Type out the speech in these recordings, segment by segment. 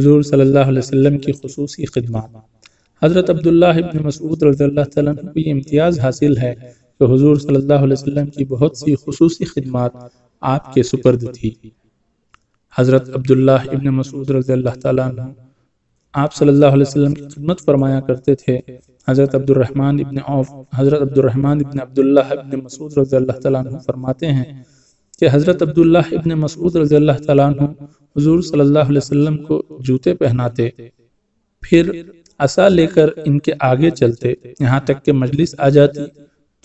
حضور صلی اللہ علیہ وسلم کی خصوصی خدمات حضرت عبداللہ ابن مسعود رضی اللہ تعالیٰ عنہ کو یہ امتیاز حاصل ہے کہ حضور صلی اللہ علیہ وسلم کی بہت سی خصوصی خدمات آپ کے سپرد تھی۔ حضرت عبداللہ ابن مسعود رضی اللہ تعالیٰ عنہ آپ صلی اللہ علیہ وسلم کی خدمت فرمایا کرتے تھے۔ حضرت عبد الرحمن ابن عوف، حضرت عبد الرحمن ابن عبداللہ ابن مسعود رضی اللہ تعالیٰ عنہ فرماتے ہیں کہ حضرت عبداللہ ابن مسعود رضی اللہ تعالیٰ عنہ حضور صلی اللہ علیہ وسلم کو جوتے پہناتے، پھر عصا لے کر ان کے آگے چلتے، یہاں تک کہ مجلس آ جاتی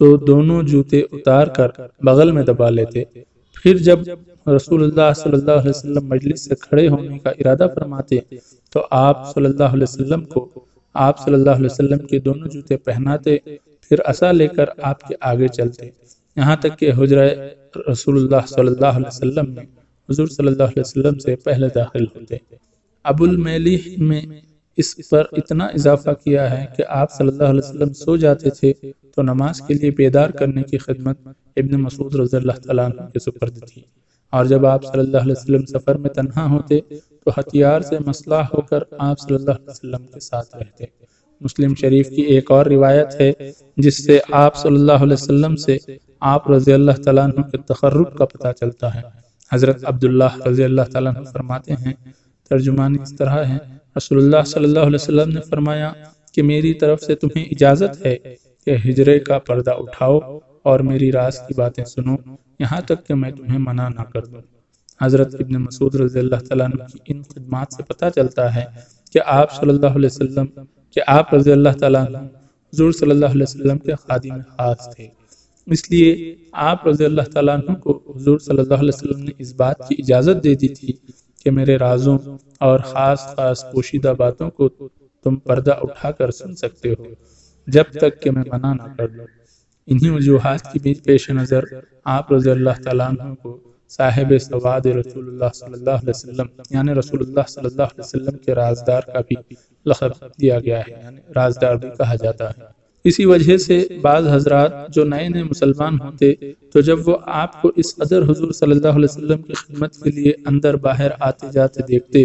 تو دونوں جوتے اتار کر بغل میں دبا لیتے۔ پھر جب رسول اللہ صلی اللہ علیہ وسلم مجلس سے کھڑے ہونے کا ارادہ فرماتے تو آپ صلی اللہ علیہ وسلم کو، آپ صلی اللہ علیہ وسلم کے دونوں جوتے پہناتے، پھر عصا لے کر آپ کے آگے چلتے۔ یہاں تک کہ حجرہ رسول اللہ صلی اللہ علیہ وسلم میں حضور صلی اللہ علیہ وسلم سے پہلے داخل ہوتے۔ ابو المیلیح میں اس پر اتنا اضافہ کیا ہے کہ آپ صلی اللہ علیہ وسلم سو جاتے تھے تو نماز کے لیے بیدار کرنے کی خدمت ابن مسعود رضی اللہ تعالیٰ عنہ کے سپرد تھی۔ اور جب آپ صلی اللہ علیہ وسلم سفر میں تنہا ہوتے تو ہتھیار سے مسئلہ ہو کر آپ صلی اللہ علیہ وسلم کے ساتھ رہتے۔ مسلم شریف کی ایک اور روایت ہے جس سے آپ صلی اللہ علیہ وسلم سے آپ رضی اللہ تعالیٰ عنہ کے تخرب کا پتہ چلتا ہے۔ حضرت عبداللہ رضی اللہ تعالیٰ فرماتے ہیں ترجمانی اس طرح ہے رسول اللہ صلی اللہ علیہ وسلم نے فرمایا کہ میری طرف سے تمہیں اجازت ہے کہ ہجرے کا پردہ اٹھاؤ اور میری راز کی باتیں سنو، یہاں تک کہ میں تمہیں منع نہ کر دوں۔ حضرت ابن مسعود رضی اللہ تعالیٰ عنہ کی ان خدمات سے پتہ چلتا ہے کہ آپ صلی اللہ علیہ وسلم، کہ آپ رضی اللہ تعالیٰ عنہ حضور صلی اللہ علیہ وسلم کے خادم خاص تھے۔ اس لیے آپ رضی اللہ تعالیٰ عنہ کو حضور صلی اللہ علیہ وسلم نے اس بات کی اجازت دے دی تھی کہ میرے رازوں اور خاص خاص پوشیدہ باتوں کو تم پردہ اٹھا کر سن سکتے ہو، جب تک کہ میں منع نہ کر لوں۔ انہی وجوہات کی بیچ پیش نظر آپ رضی اللہ تعالیٰ عنہ کو صاحب سواد رسول اللہ صلی اللہ علیہ وسلم یعنی رسول اللہ صلی اللہ علیہ وسلم کے رازدار کا بھی لقب دیا گیا ہے یعنی رازدار بھی کہا جاتا ہے۔ اسی وجہ سے بعض حضرات جو نئے نئے مسلمان ہوتے، تو جب وہ آپ کو اس قدر حضور صلی اللہ علیہ وسلم کی خدمت کے لیے اندر باہر آتے جاتے دیکھتے،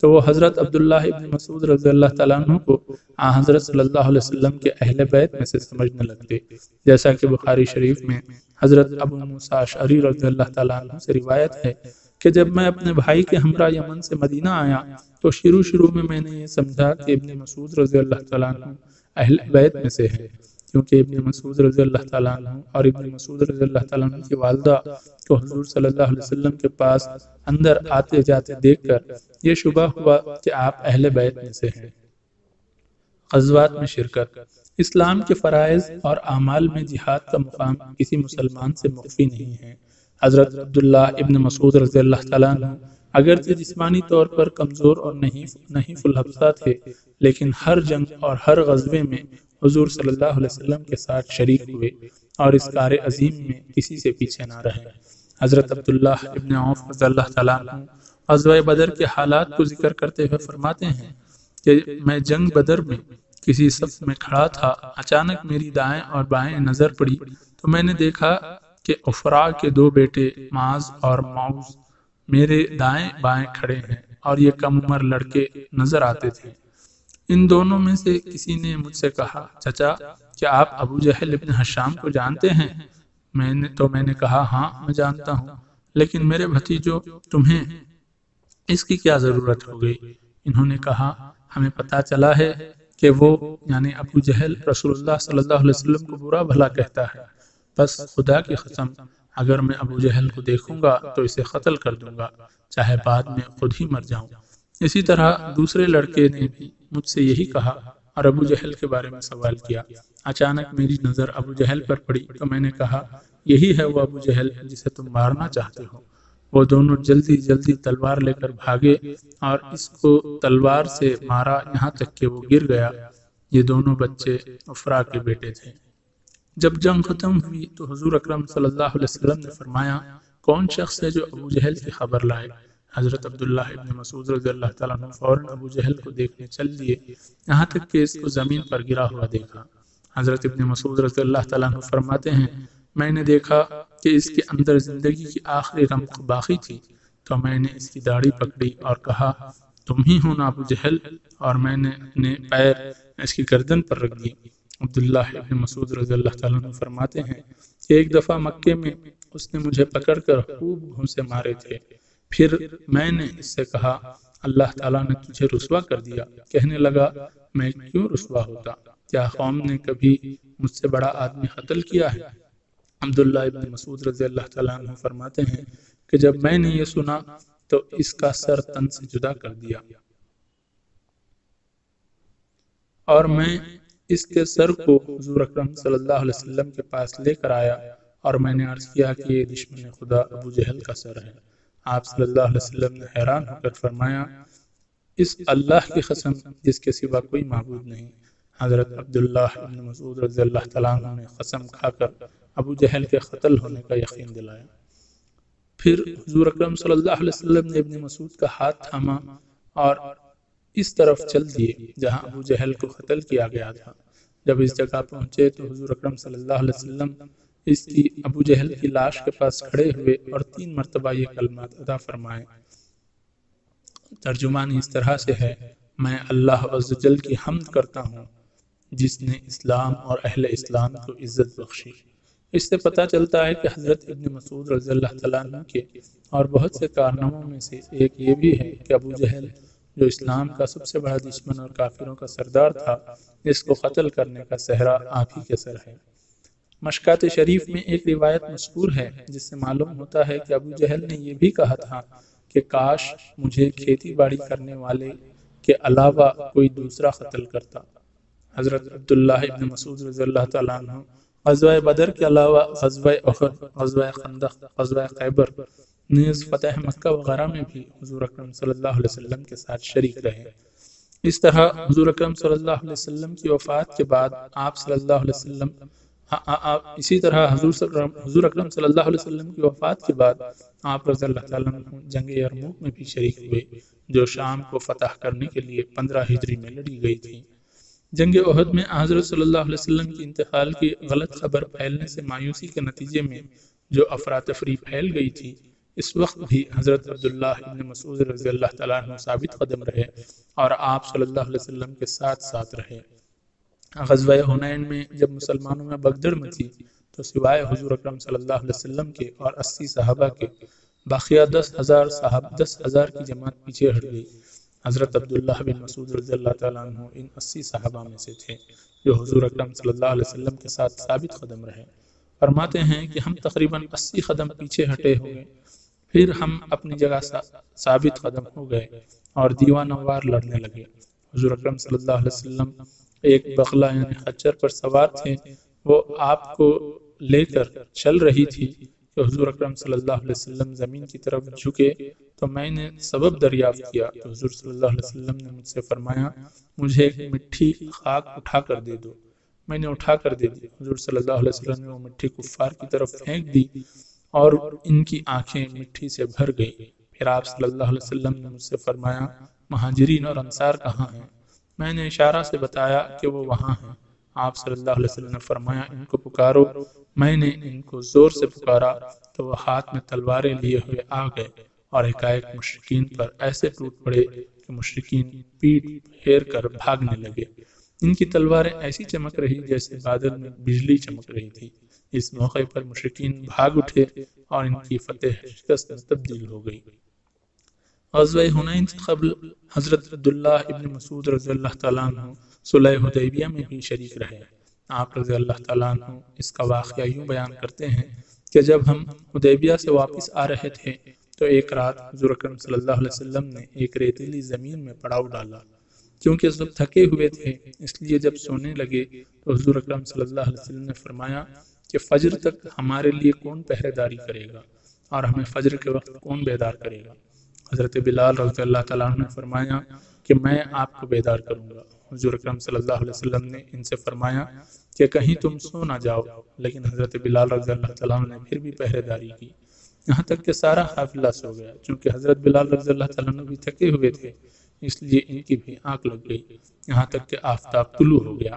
تو وہ حضرت عبداللہ ابن مسعود رضی اللہ تعالیٰ عنہ کو آ حضرت صلی اللہ علیہ وسلم کے اہل بیت میں سے سمجھنے لگتے۔ جیسا کہ بخاری شریف میں حضرت ابو موسیٰ شعری رضی اللہ تعالیٰ عنہ سے روایت ہے کہ جب میں اپنے بھائی کے ہمراہ یمن سے مدینہ آیا، تو شروع شروع میں میں نے یہ سمجھا کہ ابن مسعود رضی اللہ تعالیٰ عنہ اہل بیت میں سے ہے۔ کیونکہ ابن مسعود رضی اللہ تعالیٰ عنہ اور ابن مسعود رضی اللہ تعالیٰ عنہ کی والدہ کو حضور صلی اللہ علیہ وسلم کے پاس اندر آتے جاتے دیکھ کر یہ شبہ ہوا کہ آپ اہل بیت میں سے ہیں۔ غزوات میں شرکت۔ اسلام کے فرائض اور اعمال میں جہاد کا مقام کسی مسلمان سے مخفی نہیں ہے۔ حضرت عبداللہ ابن مسعود رضی اللہ تعالیٰ عنہ اگرچہ جسمانی طور پر کمزور اور نہیں نہیں فلحفظہ تھے، لیکن ہر جنگ اور ہر غزوے میں حضور صلی اللہ علیہ وسلم کے ساتھ شریک ہوئے اور اس کار عظیم میں کسی سے پیچھے نہ رہے۔ حضرت عبداللہ ابن عوف رضی اللہ تعالیٰ غزوہ بدر کے حالات کو ذکر کرتے ہوئے فرماتے ہیں کہ میں جنگ بدر میں کسی صف میں کھڑا تھا، اچانک میری دائیں اور بائیں نظر پڑی تو میں نے دیکھا کہ افرا کے دو بیٹے معاذ اور معوز میرے دائیں بائیں کھڑے ہیں اور یہ کم عمر لڑکے نظر آتے تھے۔ ان دونوں میں سے کسی نے مجھ سے کہا، چچا، کیا آپ ابو جہل ابن حشام کو جانتے ہیں؟ میں نے تو میں نے کہا ہاں میں جانتا ہوں، لیکن میرے بھتیجو تمہیں اس کی کیا ضرورت ہو گئی؟ انہوں نے کہا، ہمیں پتا چلا ہے کہ وہ یعنی ابو جہل رسول اللہ صلی اللہ علیہ وسلم کو برا بھلا کہتا ہے۔ بس خدا کی قسم اگر میں ابو جہل کو دیکھوں گا تو اسے قتل کر دوں گا، چاہے بعد میں خود ہی مر جاؤں۔ اسی طرح دوسرے لڑکے نے بھی مجھ سے یہی کہا اور ابو جہل کے بارے میں سوال کیا۔ اچانک میری نظر ابو جہل پر پڑی تو میں نے کہا، یہی ہے وہ ابو جہل جسے تم مارنا چاہتے ہو۔ وہ دونوں جلدی جلدی تلوار لے کر بھاگے اور اس کو تلوار سے مارا، یہاں تک کہ وہ گر گیا۔ یہ دونوں بچے افرا کے بیٹے تھے۔ جب جنگ ختم ہوئی تو حضور اکرم صلی اللہ علیہ وسلم نے فرمایا، کون شخص ہے جو ابو جہل کی خبر لائے؟ حضرت عبداللہ ابن مسعود رضی اللہ تعالیٰ عنہ فوراً ابو جہل کو دیکھنے چل دیے، یہاں تک کہ اس کو زمین پر گرا ہوا دیکھا۔ حضرت ابن مسعود رضی اللہ تعالیٰ عنہ فرماتے ہیں، میں نے دیکھا کہ اس کے اندر زندگی کی آخری رمق باقی تھی، تو میں نے اس کی داڑھی پکڑی اور کہا، تم ہی ہو نا ابو جہل؟ اور میں نے اپنے پیر اس کی گردن پر رکھ دی۔ عبداللہ ابن مسعود رضی اللہ تعالیٰ عنہ فرماتے ہیں کہ ایک دفعہ مکے میں اس نے مجھے پکڑ کر خوب گھونسے مارے تھے۔ پھر میں نے اس سے کہا، اللہ تعالیٰ نے تجھے رسوا کر دیا۔ کہنے لگا، میں کیوں رسوا ہوتا؟ کیا قوم نے کبھی مجھ سے بڑا آدمی قتل کیا ہے؟ عبداللہ ابن مسعود رضی اللہ تعالیٰ عنہ فرماتے ہیں کہ جب میں نے یہ سنا تو اس کا سر تن سے جدا کر دیا۔ اور میں اس کے سر کو حضور اکرم صلی اللہ علیہ وسلم کے پاس لے کر آیا اور میں نے عرض کیا کہ یہ دشمن خدا ابو جہل کا سر ہے۔ آپ صلی اللہ علیہ وسلم نے حیران ہو کر فرمایا، اس اللہ کی قسم جس کے سوا کوئی معبود نہیں۔ حضرت عبداللہ ابن مسعود رضی اللہ تعالیٰ عنہ نے قسم کھا کر ابو جہل کے قتل ہونے کا یقین دلایا۔ پھر حضور اکرم صلی اللہ علیہ وسلم نے ابن مسعود کا ہاتھ تھاما اور اس طرف چل دیے، جہاں ابو جہل کو قتل کیا گیا تھا۔ جب اس جگہ پہنچے تو حضور اکرم صلی اللہ علیہ وسلم اس کی ابو جہل کی لاش کے پاس کھڑے ہوئے اور تین مرتبہ یہ کلمات ادا فرمائے۔ ترجمان اس طرح سے ہے، میں اللہ عزوجل کی حمد کرتا ہوں، جس نے اسلام اور اہل اسلام کو عزت بخشی۔ اس سے پتہ چلتا ہے کہ حضرت ابن مسعود رضی اللہ تعالیٰ عنہ کے اور بہت سے کارناموں میں سے ایک یہ بھی ہے کہ ابو جہل جو اسلام کا سب سے بڑا دشمن اور کافروں کا سردار تھا جس کو قتل کرنے کا صحرا آپ ہی کے سر ہے۔ مشکات شریف میں ایک روایت مشہور ہے، جس سے معلوم ہوتا ہے کہ ابو جہل نے یہ بھی کہا تھا کہ کاش مجھے کھیتی باڑی کرنے والے کے علاوہ کوئی دوسرا قتل کرتا۔ حضرت عبداللہ ابن مسعود رضی اللہ تعالیٰ عنہ، غزوہ بدر کے علاوہ غزوہ احد، غزوہ خندق، غزوہ خیبر نیز فتح مکہ وغیرہ میں بھی حضور اکرم صلی اللہ علیہ وسلم کے ساتھ شریک رہے۔ اس طرح حضور اکرم صلی اللہ علیہ وسلم کی وفات کے بعد آپ صلی اللہ علیہ وسلم ہاں، اسی طرح حضور حضور اکرم صلی اللہ علیہ وسلم کی وفات کے بعد آپ رضی اللہ تعالیٰ جنگ یرموک میں بھی شریک ہوئے، جو شام کو فتح کرنے کے لیے پندرہ ہجری میں لڑی گئی تھی۔ جنگ عہد میں حضرت صلی اللہ علیہ وسلم کی انتقال کی غلط خبر پھیلنے سے مایوسی کے نتیجے میں جو افراتفری پھیل گئی تھی اس وقت بھی حضرت عبداللہ ابن مسعود رضی اللہ تعالیٰ عنہ ثابت قدم رہے اور آپ صلی اللہ علیہ وسلم کے ساتھ ساتھ رہے۔ غزوہ حنین میں جب مسلمانوں میں بگدڑ میں تھی تو سوائے حضور اکرم صلی اللہ علیہ وسلم کے اور اسی صحابہ کے باقیہ دس ہزار صحاب دس ہزار کی جماعت پیچھے ہٹ گئی۔ حضرت عبداللہ بن مسعود رضی اللہ تعالیٰ عنہ ان اسی صحابہ میں سے تھے جو حضور اکرم صلی اللہ علیہ وسلم کے ساتھ ثابت قدم رہے۔ فرماتے ہیں کہ ہم تقریباً اسی قدم پیچھے ہٹے ہوئے۔ پھر ہم اپنی جگہ ثابت قدم ہو گئے اور دیوان وار لڑنے لگے۔ حضور اکرم صلی اللہ علیہ وسلم ایک بغلہ یعنی خچر پر سوار تھے۔ وہ آپ کو لے کر چل رہی تھی کہ حضور اکرم صلی اللہ علیہ وسلم زمین کی طرف جھکے تو میں نے سبب دریافت کیا۔ تو حضور صلی اللہ علیہ وسلم نے مجھ سے فرمایا، مجھے ایک مٹھی خاک اٹھا کر دے دو۔ میں نے اٹھا کر دے دی۔ حضور صلی اللہ علیہ وسلم نے وہ مٹھی کفار کی طرف پھینک دی۔ اور ان کی آنکھیں مٹھی سے بھر گئی پھر آپ صلی اللہ علیہ وسلم نے مجھ سے فرمایا، مہاجرین اور انصار کہاں ہیں؟ میں نے اشارہ سے بتایا کہ وہ وہاں ہیں۔ آپ صلی اللہ علیہ وسلم نے فرمایا، ان کو پکارو۔ میں نے ان کو زور سے پکارا تو وہ ہاتھ میں تلواریں لیے ہوئے آ گئے اور ایک ایک مشرقین پر ایسے ٹوٹ پڑے کہ مشرقین پیٹ پھیر کر بھاگنے لگے۔ ان کی تلواریں ایسی چمک رہی جیسے بادل میں بجلی چمک رہی تھی۔ اس موقع پر مشرقین بھاگ اٹھے اور ان کی فتح شکست میں تبدیل ہو گئی۔ غزوہ حنین سے قبل حضرت عبداللہ ابن مسعود رضی اللہ تعالیٰ عنہ صلح حدیبیہ میں بھی شریک رہے۔ آپ رضی اللہ تعالیٰ عنہ اس کا واقعہ یوں بیان کرتے ہیں کہ جب ہم حدیبیہ سے واپس آ رہے تھے تو ایک رات حضور اکرم صلی اللہ علیہ وسلم نے ایک ریتیلی زمین میں پڑاؤ ڈالا۔ کیونکہ سب تھکے ہوئے تھے، اس لیے جب سونے لگے تو حضور اکرم صلی اللہ علیہ وسلم نے فرمایا کہ فجر تک ہمارے لیے کون پہرے داری کرے گا اور ہمیں فجر کے وقت کون بیدار کرے گا؟ حضرت بلال رضی اللہ تعالیٰ نے فرمایا کہ میں آپ کو بیدار کروں گا۔ حضور اکرم صلی اللہ علیہ وسلم نے ان سے فرمایا کہ کہیں تم سو نہ جاؤ، لیکن حضرت بلال رضی اللہ تعالیٰ نے پھر بھی پہرے داری کی۔ یہاں تک کہ سارا حافلہ سو گیا، چونکہ حضرت بلال رضی اللہ تعالیٰ نے بھی تھکے ہوئے تھے، اس لیے ان کی بھی آنکھ لگ گئی۔ یہاں تک کہ آفتاب طلوع ہو گیا۔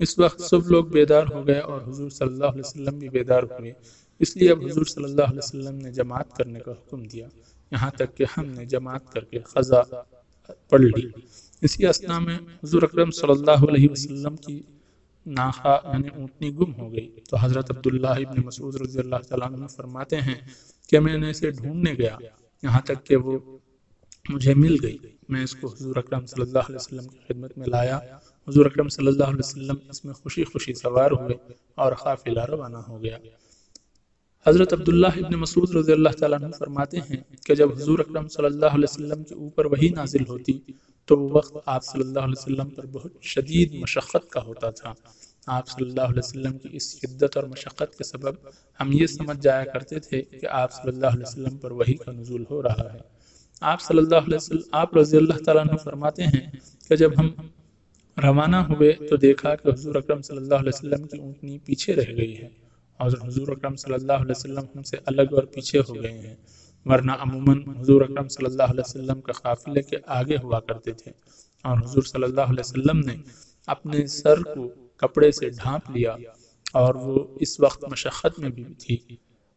اس وقت سب لوگ بیدار ہو گئے اور حضور صلی اللہ علیہ وسلم بھی بیدار ہوئے۔ اس لیے اب حضور صلی اللہ علیہ وسلم نے جماعت کرنے کا حکم دیا۔ یہاں تک کہ ہم نے جماعت کر کے خزا پڑھ لی۔ اسی اسنا میں حضور اکرم صلی اللہ علیہ وسلم کی ناخا یعنی اونٹنی گم ہو گئی۔ تو حضرت عبداللہ ابن مسعود رضی اللہ تعالیٰ عنہ فرماتے ہیں کہ میں نے اسے ڈھونڈنے گیا۔ یہاں تک کہ وہ مجھے مل گئی۔ میں اس کو حضور اکرم صلی اللہ علیہ وسلم کی خدمت میں لایا۔ حضور اکرم صلی اللہ علیہ وسلم اس میں خوشی خوشی سوار ہوئے اور قافلہ روانہ ہو گیا۔ حضرت عبداللہ ابن مسعود رضی اللہ تعالیٰ عنہ فرماتے ہیں کہ جب حضور اکرم صلی اللہ علیہ وسلم کے اوپر وہی نازل ہوتی تو وہ وقت آپ صلی اللہ علیہ وسلم پر بہت شدید مشقت کا ہوتا تھا۔ آپ صلی اللہ علیہ وسلم کی اس شدت اور مشقت کے سبب ہم یہ سمجھ جایا کرتے تھے کہ آپ صلی اللہ علیہ وسلم پر وہی کا نزول ہو رہا ہے۔ آپ صلی اللہ علیہ وسلم، آپ رضی اللہ تعالیٰ عنہ فرماتے ہیں کہ جب ہم روانہ ہوئے تو دیکھا کہ حضور اکرم صلی اللہ علیہ وسلم کی اونٹنی پیچھے رہ گئی ہے۔ اور حضور اکرم صلی اللہ علیہ وسلم ہم سے الگ اور پیچھے ہو گئے ہیں۔ ورنہ عموماً حضور اکرم صلی اللہ علیہ وسلم کا قافلے کے آگے ہوا کرتے تھے۔ اور حضور صلی اللہ علیہ وسلم نے اپنے سر کو کپڑے سے ڈھانپ لیا اور وہ اس وقت مشقت میں بھی تھی۔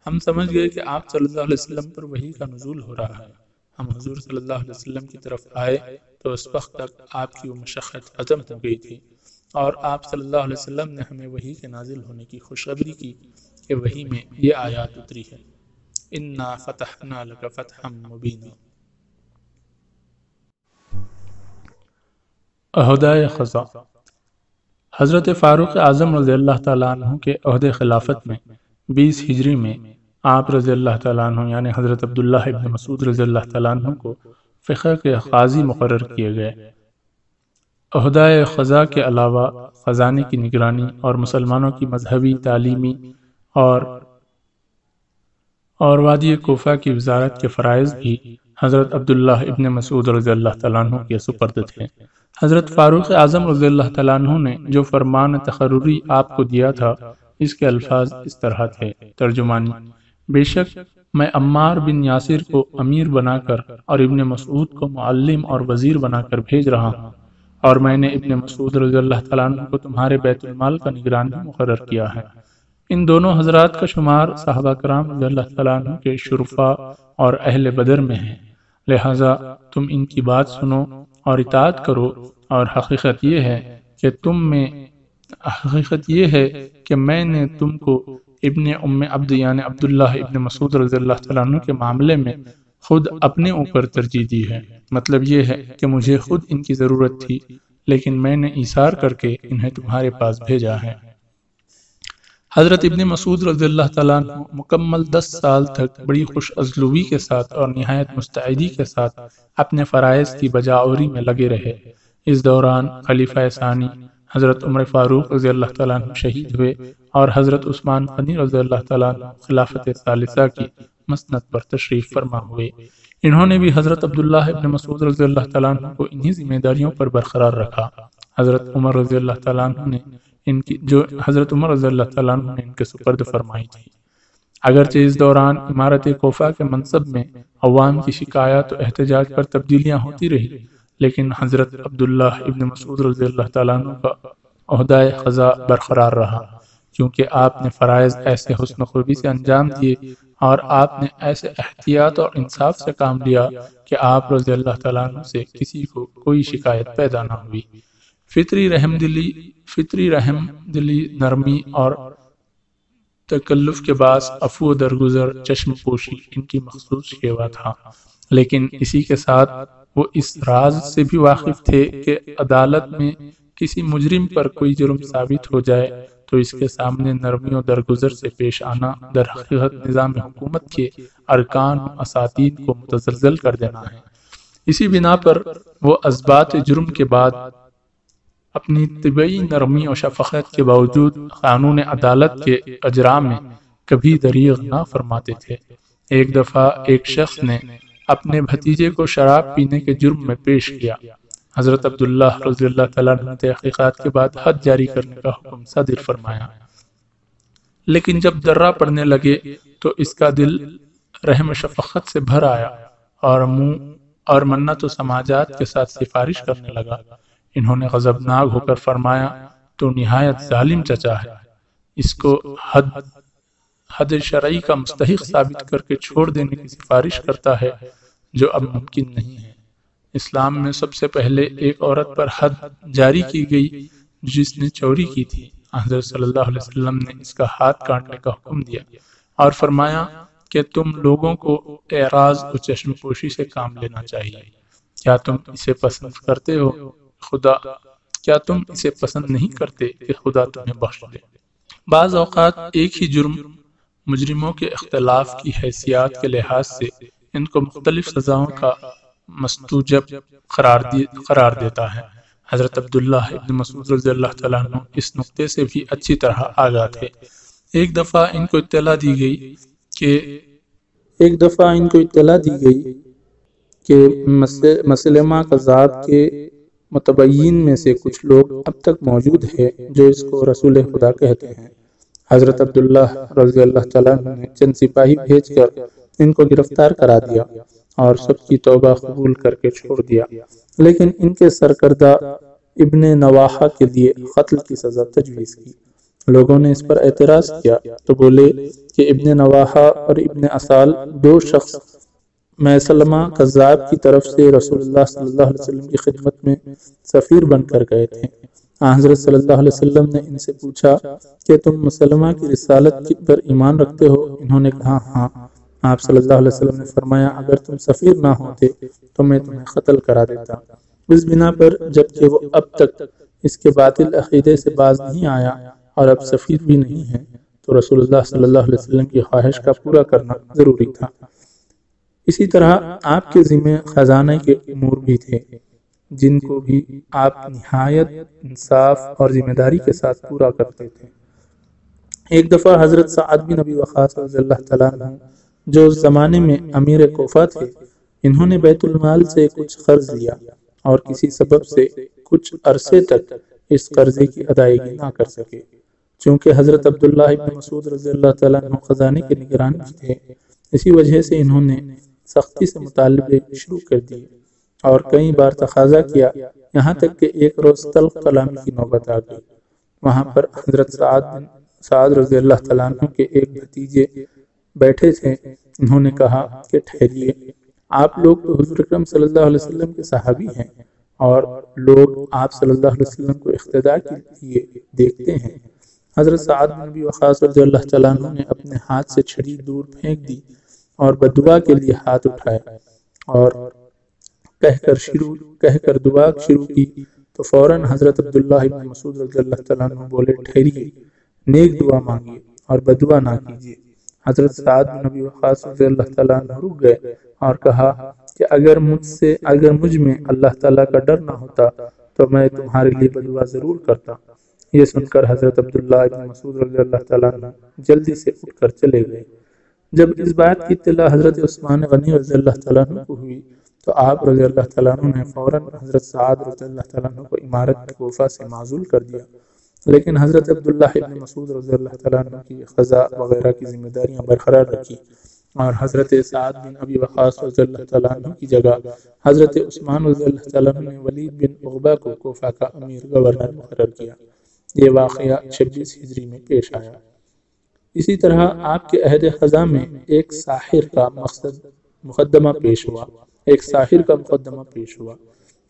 ہم سمجھ گئے کہ آپ صلی اللہ علیہ وسلم پر وہی کا نزول ہو رہا ہے۔ ہم حضور صلی اللہ علیہ وسلم کی طرف آئے تو اس وقت تک آپ کی وہ مشقت ختم ہو گئی تھی۔ اور آپ صلی اللہ علیہ وسلم نے ہمیں وہی کے نازل ہونے کی خوشخبری کی کہ وہی میں یہ آیات اتری ہے۔ انا فتحنا لك فتحا مبینا عہدۂ خزا حضرت فاروق اعظم رضی اللہ تعالیٰ عنہ کے عہد خلافت میں بیس ہجری میں آپ رضی اللہ تعالیٰ عنہ یعنی حضرت عبداللہ ابن مسعود رضی اللہ تعالیٰ عنہ کو فقہ کے قاضی مقرر کیے گئے۔ عہدۂ خزا کے علاوہ خزانے کی نگرانی اور مسلمانوں کی مذہبی تعلیمی اور اور وادی کوفہ کی وزارت کے فرائض بھی حضرت عبداللہ ابن مسعود رضی اللہ تعالیٰ عنہ کے سپرد تھے۔ حضرت فاروق اعظم رضی اللہ تعالیٰ عنہ نے جو فرمان تقرری آپ کو دیا تھا، اس کے الفاظ اس طرح تھے۔ ترجمانی بے شک میں عمار بن یاسر کو امیر بنا کر اور ابن مسعود کو معلم اور وزیر بنا کر بھیج رہا ہوں اور میں نے ابن مسعود رضی اللہ تعالیٰ عنہ کو تمہارے بیت المال کا نگران مقرر کیا ہے۔ ان دونوں حضرات کا شمار صحابہ کرام رضی اللہ تعالیٰ عنہ کے شرفا اور اہل بدر میں ہے۔ لہٰذا تم ان کی بات سنو اور اطاعت کرو اور حقیقت یہ ہے کہ تم میں، حقیقت یہ ہے کہ میں نے تم کو ابن ام عبد یعنی عبداللہ ابن مسعود رضی اللہ تعالیٰ عنہ کے معاملے میں خود اپنے اوپر ترجیح دی ہے۔ مطلب یہ ہے کہ مجھے خود ان کی ضرورت تھی، لیکن میں نے ایثار کر کے انہیں تمہارے پاس بھیجا ہے۔ حضرت ابن مسعود رضی اللہ تعالیٰ عنہ مکمل دس سال تک بڑی خوش ازلوی کے ساتھ اور نہایت مستعدی کے ساتھ اپنے فرائض کی بجاوری میں لگے رہے۔ اس دوران خلیفہ ثانی حضرت عمر فاروق رضی اللہ تعالیٰ عنہ شہید ہوئے۔ اور حضرت عثمان غنی رضی اللہ تعالیٰ خلافت ثالثہ کی مسنت پر تشریف فرما ہوئے۔ انہوں نے بھی حضرت عبداللہ ابن مسعود رضی اللہ تعالیٰ عنہ کو انہی ذمہ داریوں پر برقرار رکھا۔ حضرت عمر رضی اللہ تعالیٰ عنہ نے ان کی جو حضرت عمر رضی اللہ تعالیٰ عنہ نے ان کے سپرد فرمائی تھی۔ اگرچہ اس دوران عمارت کوفہ کے منصب میں عوام کی شکایات و احتجاج پر تبدیلیاں ہوتی رہی، لیکن حضرت عبداللہ ابن مسعود رضی اللہ تعالیٰ عنہ کا عہدہ خزا برقرار رہا۔ کیونکہ آپ نے فرائض ایسے حسن خوبی سے انجام دیے اور آپ نے ایسے احتیاط اور انصاف سے کام لیا کہ آپ رضی اللہ تعالیٰ عنہ سے کسی کو کوئی شکایت پیدا نہ ہوئی۔ فطری رحم دلی، فطری رحم دلی نرمی اور تکلف کے بعد افو درگزر چشم پوشی ان کی مخصوص شیوا تھا۔ لیکن اسی کے ساتھ وہ اس راز سے بھی واقف تھے کہ عدالت میں کسی مجرم پر کوئی جرم ثابت ہو جائے تو اس کے سامنے نرمی و درگزر سے پیش آنا در حقیقت نظام حکومت کے ارکان و اساتید کو متزلزل کر دینا ہے۔ اسی بنا پر وہ ازبات جرم کے بعد اپنی طبعی نرمی و شفقت کے باوجود قانون عدالت کے اجرا میں کبھی دریغ نہ فرماتے تھے۔ ایک دفعہ ایک شخص نے اپنے بھتیجے کو شراب پینے کے جرم میں پیش کیا۔ حضرت عبداللہ رضی اللہ تعالیٰ نے تحقیقات کے بعد حد جاری کرنے کا حکم صادر فرمایا۔ لیکن جب درہ پڑنے لگے تو اس کا دل رحم شفقت سے بھر آیا اور منہ اور منت و سماجات کے ساتھ سفارش کرنے لگا۔ انہوں نے غضبناک ہو کر فرمایا، تو نہایت ظالم چچا ہے۔ اس کو حد حد شرعی کا مستحق ثابت کر کے چھوڑ دینے کی سفارش کرتا ہے، جو اب ممکن نہیں ہے۔ اسلام میں سب سے پہلے ایک عورت پر حد جاری کی گئی، جس نے چوری کی تھی۔ حضرت صلی اللہ علیہ وسلم نے اس کا ہاتھ کاٹنے کا حکم دیا اور فرمایا کہ تم لوگوں کو اعراض و چشم پوشی سے کام لینا چاہیے۔ کیا تم اسے پسند کرتے ہو؟ خدا، کیا تم اسے پسند نہیں کرتے کہ خدا تمہیں بخش دے؟ بعض اوقات ایک ہی جرم مجرموں کے اختلاف کی حیثیت کے لحاظ سے ان کو مختلف سزاؤں کا مستوجب قرار, دی قرار دیتا ہے۔ حضرت عبداللہ ابن مسعود رضی اللہ تعالیٰ عنہ اس نقطے سے بھی اچھی طرح آگاہ تھے۔ ایک دفعہ ان کو اطلاع دی گئی کہ ایک دفعہ ان کو اطلاع دی گئی کہ مسلمہ قذاب کے متبین میں سے کچھ لوگ اب تک موجود ہے جو اس کو رسول خدا کہتے ہیں۔ حضرت عبداللہ رضی اللہ تعالیٰ نے چند سپاہی بھیج کر ان کو گرفتار کرا دیا۔ اور سب کی توبہ قبول کر کے چھوڑ دیا۔ لیکن ان کے سرکردہ ابن نواحہ کے لیے قتل کی سزا تجویز کی۔ لوگوں نے اس پر اعتراض کیا تو بولے کہ ابن نواحہ اور ابن اصال دو شخص میسلمہ قذاب کی طرف سے رسول اللہ صلی اللہ علیہ وسلم کی خدمت میں سفیر بن کر گئے تھے۔ حضرت صلی اللہ علیہ وسلم نے ان سے پوچھا کہ تم مسلمہ کی رسالت پر ایمان رکھتے ہو؟ انہوں نے کہا ہاں۔ آپ صلی اللہ علیہ وسلم نے فرمایا، اگر تم سفیر نہ ہوتے تو میں تمہیں قتل کرا دیتا۔ اس بنا پر جبکہ وہ اب تک اس کے باطل عقیدے سے باز نہیں آیا اور اب سفیر بھی نہیں ہے، تو رسول اللہ صلی اللہ علیہ وسلم کی خواہش کا پورا کرنا ضروری تھا۔ اسی طرح آپ کے ذمہ خزانہ کے امور بھی تھے، جن کو بھی آپ نہایت انصاف اور ذمہ داری کے ساتھ پورا کرتے تھے۔ ایک دفعہ حضرت سعد بن نبی وقاص رضی اللہ تعالیٰ عنہ جو اس زمانے میں امیر کوفہ تھے، انہوں نے بیت المال سے کچھ قرض لیا اور کسی سبب سے کچھ عرصے تک اس قرضے کی ادائیگی نہ کر سکے۔ چونکہ حضرت عبداللہ ابن مسعود رضی اللہ تعالیٰ عنہ خزانے کے نگران تھے، اسی وجہ سے انہوں نے سختی سے مطالبے شروع کر دیے اور کئی بار تقاضا کیا۔ یہاں تک کہ ایک روز تلق کلامی کی نوبت آ گئی۔ وہاں پر حضرت سعد بن سعد رضی اللہ تعالیٰ عنہ کے ایک بھتیجے بیٹھے تھے، انہوں نے کہا کہ ٹھہریے۔ آپ لوگ تو حضور اکرم صلی اللہ علیہ وسلم کے صحابی ہیں اور لوگ آپ صلی اللہ علیہ وسلم کو اقتداء کے لیے دیکھتے ہیں۔ حضرت سعد بن نبی وقاص رضی اللہ تعالیٰ عنہ نے اپنے ہاتھ سے چھڑی دور پھینک دی اور بدعا کے لیے ہاتھ اٹھایا اور کہہ کر شروع، کہہ کر دعا شروع کی تو فوراً حضرت عبداللہ بن مسعود رضی اللہ تعالیٰ عنہ بولے، ٹھہریے، نیک دعا مانگیے اور بدعا نہ کیجیے۔ حضرت سعد بن نبی وقاص رضی اللہ تعالیٰ عنہ رک گئے اور کہا کہ اگر مجھ سے اگر مجھ میں اللہ تعالیٰ کا ڈر نہ ہوتا تو میں تمہارے لیے بدعا ضرور کرتا۔ یہ سن کر حضرت عبداللہ بن مسعود رضی اللہ تعالیٰ عنہ جلدی سے اٹھ کر چلے گئے۔ جب اس بات کی اطلاع حضرت عثمان غنی رضی اللہ تعالیٰ عنہ کو ہوئی تو آپ رضی اللہ تعالیٰ عنہ نے فوراً حضرت سعد رضی اللہ تعالیٰ عنہ کو امارت کوفہ سے معزول کر دیا۔ لیکن حضرت عبداللہ ابن مسعود رضی اللہ تعالیٰ عنہ کی خضا وغیرہ کی ذمہ داریاں برقرار رکھی اور حضرت سعد بن ابی وقاص رضی اللہ تعالیٰ عنہ کی جگہ حضرت عثمان رضی اللہ تعالیٰ عنہ نے ولید بن عقبہ کو کوفہ کا امیر گورنر مقرر کیا۔ یہ واقعہ چھبیس ہجری میں پیش آیا۔ اسی طرح آپ کے عہد خزاں میں ایک ساحر کا مقصد مقدمہ پیش ہوا۔ ایک ساحر کا مقدمہ پیش ہوا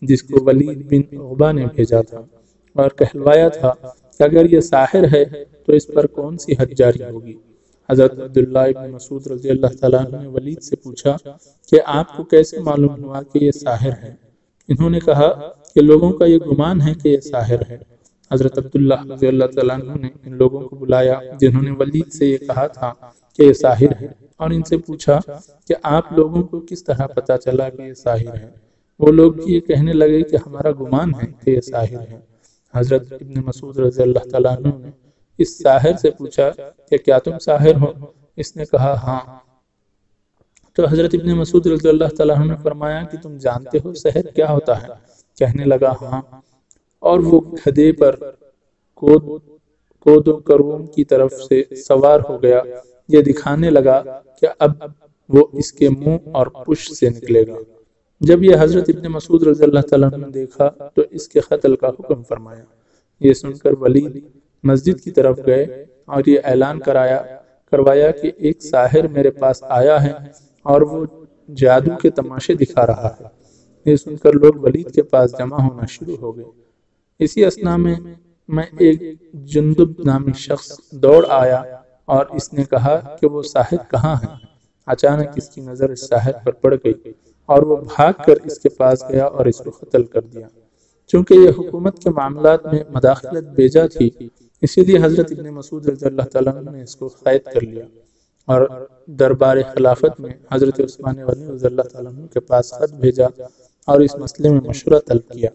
جس کو ولید بن عقبہ نے بھیجا تھا اور کہلوایا تھا کہ اگر یہ ساحر ہے تو اس پر کون سی حد جاری ہوگی؟ حضرت عبداللہ ابن مسعود رضی اللہ تعالیٰ نے ولید سے پوچھا کہ آپ کو کیسے معلوم ہوا کہ یہ ساحر ہے؟ انہوں نے کہا کہ لوگوں کا یہ گمان ہے کہ یہ ساحر ہے۔ حضرت عبداللہ رضی اللہ تعالیٰ نے ان لوگوں کو بلایا جنہوں نے ولید سے یہ کہا تھا کہ یہ ساحر ہے اور ان سے پوچھا کہ آپ لوگوں کو کس طرح پتا چلا کہ یہ ساحر ہے؟ وہ لوگ یہ کہنے لگے کہ ہمارا گمان ہے کہ یہ ساحر ہے۔ حضرت ابن مسعود رضی اللہ تعالیٰ عنہ نے اس ساحر سے پوچھا کہ کیا تم ساحر ہو؟ اس نے کہا ہاں۔ تو حضرت ابن مسعود رضی اللہ تعالیٰ عنہ نے فرمایا کہ تم جانتے ہو سحر کیا ہوتا ہے؟ کہنے لگا ہاں۔ اور وہ گھدے پر کود کود و کروم کی طرف سے سوار ہو گیا۔ یہ دکھانے لگا کہ اب وہ اس کے منہ اور پش سے نکلے گا۔ جب یہ حضرت ابن مسعود رضی اللہ تعالیٰ نے دیکھا تو اس کے قتل کا حکم فرمایا۔ یہ سن کر ولید مسجد کی طرف گئے اور یہ اعلان کرایا، کروایا کہ ایک ساحر میرے پاس آیا ہے اور وہ جادو کے تماشے دکھا رہا ہے۔ یہ سن کر لوگ ولید کے پاس جمع ہونا شروع ہو گئے۔ اسی اسنا میں میں ایک جندب نامی شخص دوڑ آیا اور اس نے کہا کہ وہ صاحب کہاں ہے؟ اچانک اس کی نظر اس صاحب پر پڑ گئی۔ اور وہ بھاگ کر اس کے پاس گیا اور اس کو قتل کر دیا۔ چونکہ یہ حکومت کے معاملات میں مداخلت بیجا تھی، اسی لیے حضرت ابن مسعود رضی اللہ تعالیٰ نے اس کو قید کر لیا۔ اور دربار خلافت میں حضرت عثمان غنی رضی اللہ تعالیٰ کے پاس خط بھیجا اور اس مسئلے میں مشورہ طلب کیا۔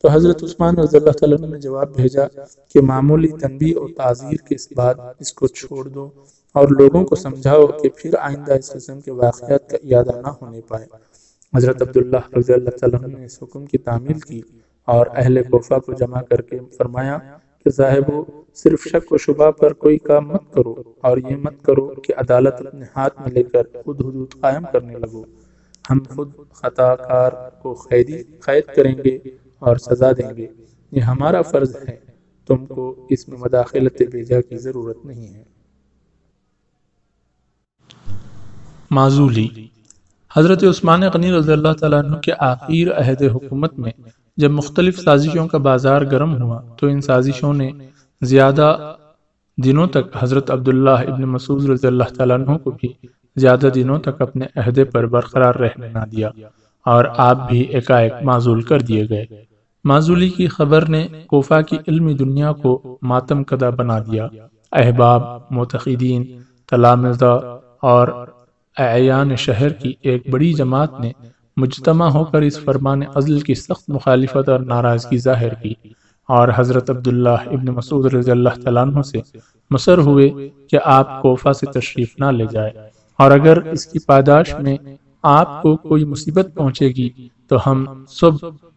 تو حضرت عثمان رضی اللہ تعالیٰ نے جواب بھیجا کہ معمولی تنبیہ اور تعزیر کے اس بعد اس کو چھوڑ دو اور لوگوں کو سمجھاؤ کہ پھر آئندہ اس قسم کے واقعات کا یادہ نہ ہونے پائے۔ حضرت عبداللہ رضی اللہ تعالیٰ نے اس حکم کی تعمیل کی اور اہل کوفہ کو جمع کر کے فرمایا کہ صاحبو صرف شک و شبہ پر کوئی کام مت کرو اور یہ مت کرو کہ عدالت اپنے ہاتھ میں لے کر خود حدود قائم کرنے لگو۔ ہم خود خطا کار کو قیدی قید کریں گے اور سزا دیں گے۔ یہ ہمارا فرض ہے۔ تم کو اس میں مداخلت بیجا کی ضرورت نہیں ہے۔ معذولی۔ حضرت عثمان غنی رضی اللہ تعالیٰ عنہ کے آخر عہد حکومت میں جب مختلف سازشوں کا بازار گرم ہوا تو ان سازشوں نے زیادہ دنوں تک حضرت عبداللہ ابن مسعود رضی اللہ تعالیٰ عنہ کو بھی زیادہ دنوں تک اپنے عہدے پر برقرار رہنے نہ دیا اور آپ بھی ایک معذول کر دیے گئے۔ معذولی کی خبر نے کوفہ کی علمی دنیا کو ماتم کدہ بنا دیا۔ احباب متقدین تلامزہ اور اعیان شہر کی ایک بڑی جماعت نے مجتمع ہو کر اس فرمان عزل کی سخت مخالفت اور ناراضگی ظاہر کی اور حضرت عبداللہ ابن مسعود رضی اللہ تعالیٰ عنہ سے مصر ہوئے کہ آپ کوفہ سے تشریف نہ لے جائے۔ اور اگر اس کی پاداش میں آپ کو کوئی مصیبت پہنچے گی تو ہم سب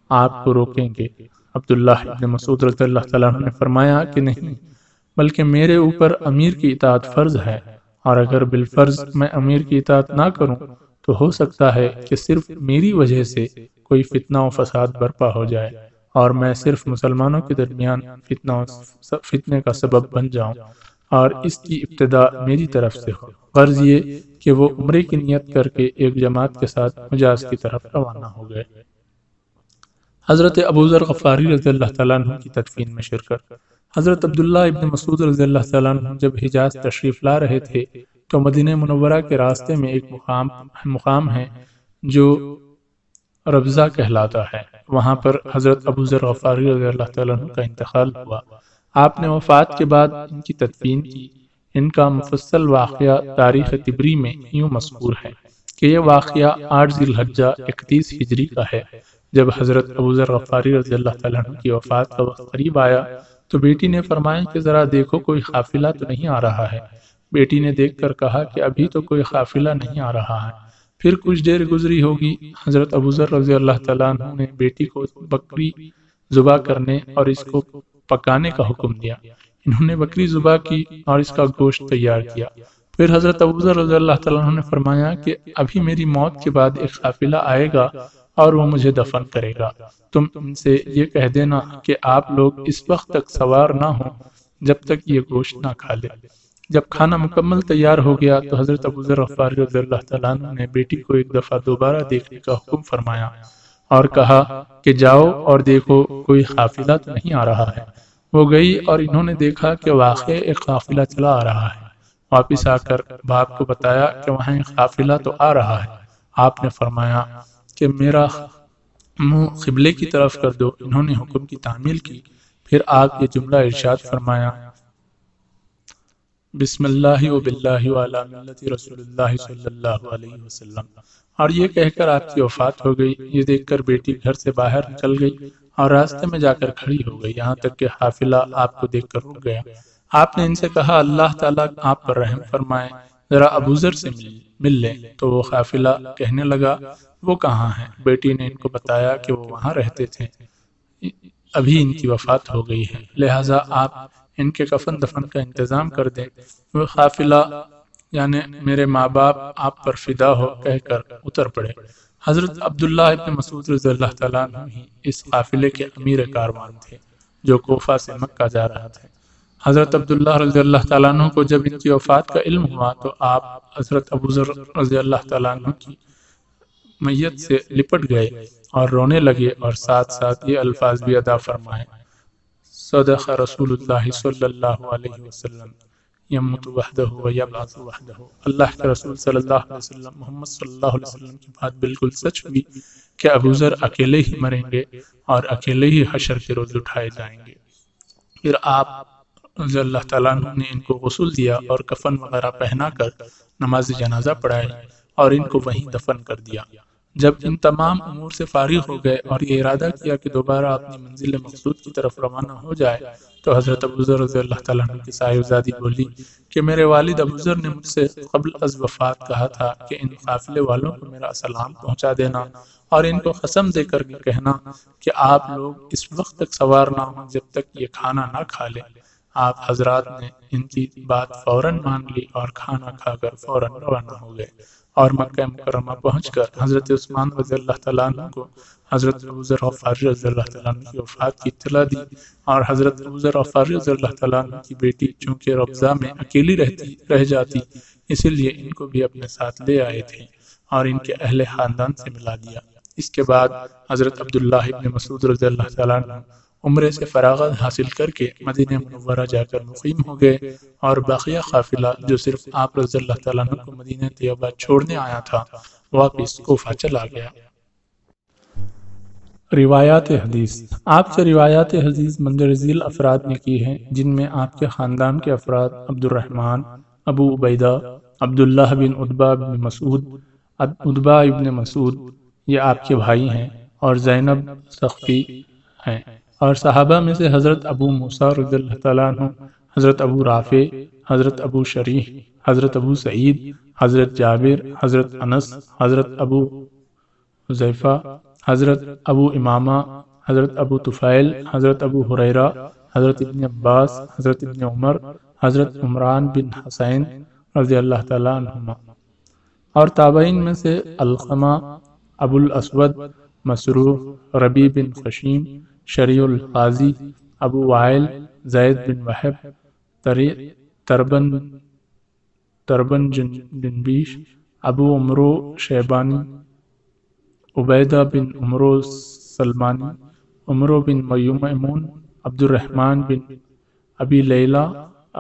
آپ کو روکیں گے۔ عبداللہ ابن مسعود رضی اللہ تعالیٰ عنہ نے فرمایا کہ نہیں، بلکہ میرے اوپر امیر کی اطاعت فرض ہے۔ اور اگر بالفرض میں امیر کی اطاعت نہ کروں، تو ہو سکتا ہے کہ صرف میری وجہ سے کوئی فتنہ و فساد برپا ہو جائے اور میں صرف مسلمانوں کے درمیان فتنہ و فتنے کا سبب بن جاؤں اور اس کی ابتدا میری طرف سے ہو۔ غرض یہ کہ وہ عمرے کی نیت کر کے ایک جماعت کے ساتھ مجاز کی طرف روانہ ہو گئے۔ حضرت ابو ذر غفاری رضی اللہ تعالیٰ عنہ کی تدفین میں شرکت۔ حضرت عبداللہ ابن مسعود رضی اللہ تعالیٰ عنہ جب حجاز تشریف لا رہے تھے تو مدینہ منورہ کے راستے میں ایک مقام مقام ہے جو ربضہ کہلاتا ہے۔ وہاں پر حضرت ابو ذر غفاری رضی اللہ تعالیٰ عنہ کا انتقال ہوا۔ آپ نے وفات کے بعد ان کی تدفین کی۔ ان کا مفصل واقعہ تاریخ تبری میں یوں مذکور ہے کہ یہ واقعہ آٹھ ذی الحجہ اکتیس ہجری کا ہے۔ جب حضرت ابو ذر غفاری رضی اللہ تعالیٰ عنہ کی وفات کا وقت قریب آیا تو بیٹی نے فرمایا کہ ذرا دیکھو کوئی قافلہ تو نہیں آ رہا ہے۔ بیٹی نے دیکھ کر کہا کہ ابھی تو کوئی قافلہ نہیں آ رہا ہے۔ پھر کچھ دیر گزری ہوگی۔ حضرت ابو ذر رضی اللہ تعالیٰ عنہ نے بیٹی کو بکری زبا کرنے اور اس کو پکانے کا حکم دیا۔ انہوں نے بکری زبا کی اور اس کا گوشت تیار کیا۔ پھر حضرت ابو ذر رضی اللہ تعالیٰ عنہ نے فرمایا کہ ابھی میری موت کے بعد ایک قافلہ آئے گا۔ اور وہ مجھے دفن کرے گا۔ تم ان سے یہ کہہ دینا کہ آپ لوگ اس وقت تک سوار نہ ہوں جب تک یہ گوشت نہ کھا لے۔ جب کھانا مکمل تیار ہو گیا تو حضرت ابو ذر غفاری رضی اللہ تعالیٰ نے بیٹی کو ایک دفعہ دوبارہ دیکھنے کا حکم فرمایا اور کہا کہ جاؤ اور دیکھو کوئی قافلہ تو نہیں آ رہا ہے۔ وہ گئی اور انہوں نے دیکھا کہ واقع ایک قافلہ چلا آ رہا ہے۔ واپس آ کر باپ کو بتایا کہ وہاں ایک قافلہ تو آ رہا ہے۔ آپ نے فرمایا کہ میرا منہ قبلے کی طرف کر دو۔ انہوں نے حکم کی تعمیل کی۔ پھر آپ یہ جملہ ارشاد فرمایا، بسم اللہ و باللہ و علی رسول اللہ صلی اللہ علیہ وسلم۔ اور یہ کہہ کر آپ کی وفات ہو گئی۔ یہ دیکھ کر بیٹی گھر سے باہر نکل گئی اور راستے میں جا کر کھڑی ہو گئی۔ یہاں تک کہ حافلہ آپ کو دیکھ کر رک گیا۔ آپ نے ان سے کہا، اللہ تعالیٰ آپ پر رحم فرمائے۔ ذرا ابوذر سے مل مل لیں۔ تو وہ حافلہ کہنے لگا، وہ کہاں ہیں؟ بیٹی نے ان کو بتایا کہ وہ وہاں رہتے تھے۔ ابھی ان کی وفات ہو گئی ہے۔ لہٰذا آپ ان کے کفن دفن کا انتظام کر دیں۔ وہ قافلہ یعنی میرے ماں باپ، آپ پر فدا ہو کہہ کر اتر پڑے۔ حضرت عبداللہ ابن مسعود رضی اللہ تعالیٰ عنہ ہی اس قافلے کے امیر کاروان تھے جو کوفہ سے مکہ جا رہا تھے حضرت عبداللہ رضی اللہ تعالیٰ عنہ کو جب ان کی وفات کا علم ہوا تو آپ حضرت ابو ذر رضی اللہ تعالیٰ عنہ کی میت سے لپٹ گئے اور رونے لگے اور ساتھ ساتھ یہ الفاظ بھی ادا فرمائے۔ صدق رسول اللہ صلی اللہ علیہ وسلم۔ یمت وحدہ و یبعث وحدہ۔ اللہ کے رسول صلی اللہ علیہ وسلم محمد صلی اللہ علیہ وسلم کی بات بالکل سچ ہوئی کہ ابو ذر اکیلے ہی مریں گے اور اکیلے ہی حشر کے روز اٹھائے جائیں گے۔ پھر آپ رضی اللہ تعالیٰ نے ان کو غسل دیا اور کفن وغیرہ پہنا کر نماز جنازہ پڑھائی اور ان کو وہیں دفن کر دیا۔ جب ان تمام امور سے فارغ ہو گئے اور یہ ارادہ کیا کہ دوبارہ اپنی منزل مقصود کی طرف روانہ ہو جائے، تو حضرت ابوذر رضی اللہ تعالیٰ عنہ کی صاحبزادی بولی کہ میرے والد ابوذر نے مجھ سے قبل از وفات کہا تھا کہ ان قافلے والوں کو میرا سلام پہنچا دینا اور ان کو قسم دے کر کے کہنا کہ آپ لوگ اس وقت تک سوار نہ ہوں جب تک یہ کھانا نہ کھا لیں۔ آپ حضرات نے ان کی بات فوراً مان لی اور کھانا کھا کر فوراً روانہ ہو گئے اور مکہ مکرمہ پہنچ کر حضرت عثمان رضی اللہ تعالیٰ عنہ کو حضرت عبوذر غفار رضی اللہ تعالیٰ عنہ کی وفات کی اطلاع دی اور حضرت عبوذر غفار رضی اللہ تعالیٰ عنہ کی بیٹی چونکہ ربضہ میں اکیلی رہتی رہ جاتی، اسی لیے ان کو بھی اپنے ساتھ لے آئے تھے اور ان کے اہل خاندان سے ملا دیا۔ اس کے بعد حضرت عبداللہ ابن مسعود رضی اللہ تعالیٰ عنہ عمرے سے فراغت حاصل کر کے مدینہ منورہ جا کر مقیم ہو گئے اور باقیہ قافلہ جو صرف آپ رضی اللہ تعالیٰ عنہ کو مدینہ طیبہ چھوڑنے آیا تھا، واپس کوفہ چلا گیا۔ روایات حدیث۔ آپ سے روایات حدیث مندر ذیل افراد نے کی ہیں، جن میں آپ کے خاندان کے افراد عبد الرحمن ابو عبیدہ، عبداللہ بن عدبہ بن مسعود عدبہ ابن مسعود، یہ آپ کے بھائی ہیں اور زینب سخفی ہیں۔ اور صحابہ میں سے حضرت ابو موسیٰ رضی اللہ تعالیٰ عنہ، حضرت ابو رافع، حضرت ابو شریح، حضرت ابو سعید، حضرت جابر، حضرت انس، حضرت ابو حضیفہ حضرت ابو امامہ، حضرت ابو طفیل، حضرت ابو حریرہ، حضرت ابن عباس، حضرت ابن عمر، حضرت عمران بن حسین رضی اللہ تعالیٰ عنہما۔ اور تابعین میں سے القمہ ابو الاسود مسروف ربی بن خشیم شریع القاضی ابو وائل زید بن وحب تربن تربن جنبیش، ابو عمرو شیبانی، عبیدہ بن عمرو سلمانی، عمرو بن میوم امون عبد الرحمن بن ابی لیلہ،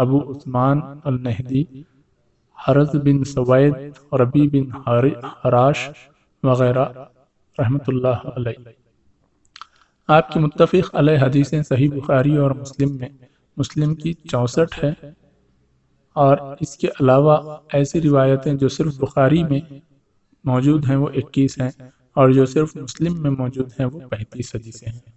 ابو عثمان النہدی حرز بن سوید ربی بن حراش وغیرہ رحمۃ اللہ علیہ۔ آپ کی متفق علیہ حدیثیں صحیح بخاری اور مسلم میں، مسلم کی چونسٹھ ہے۔ اور اس کے علاوہ ایسی روایتیں جو صرف بخاری میں موجود ہیں وہ اکیس ہیں اور جو صرف مسلم میں موجود ہیں وہ پینتیس حدیثیں ہیں۔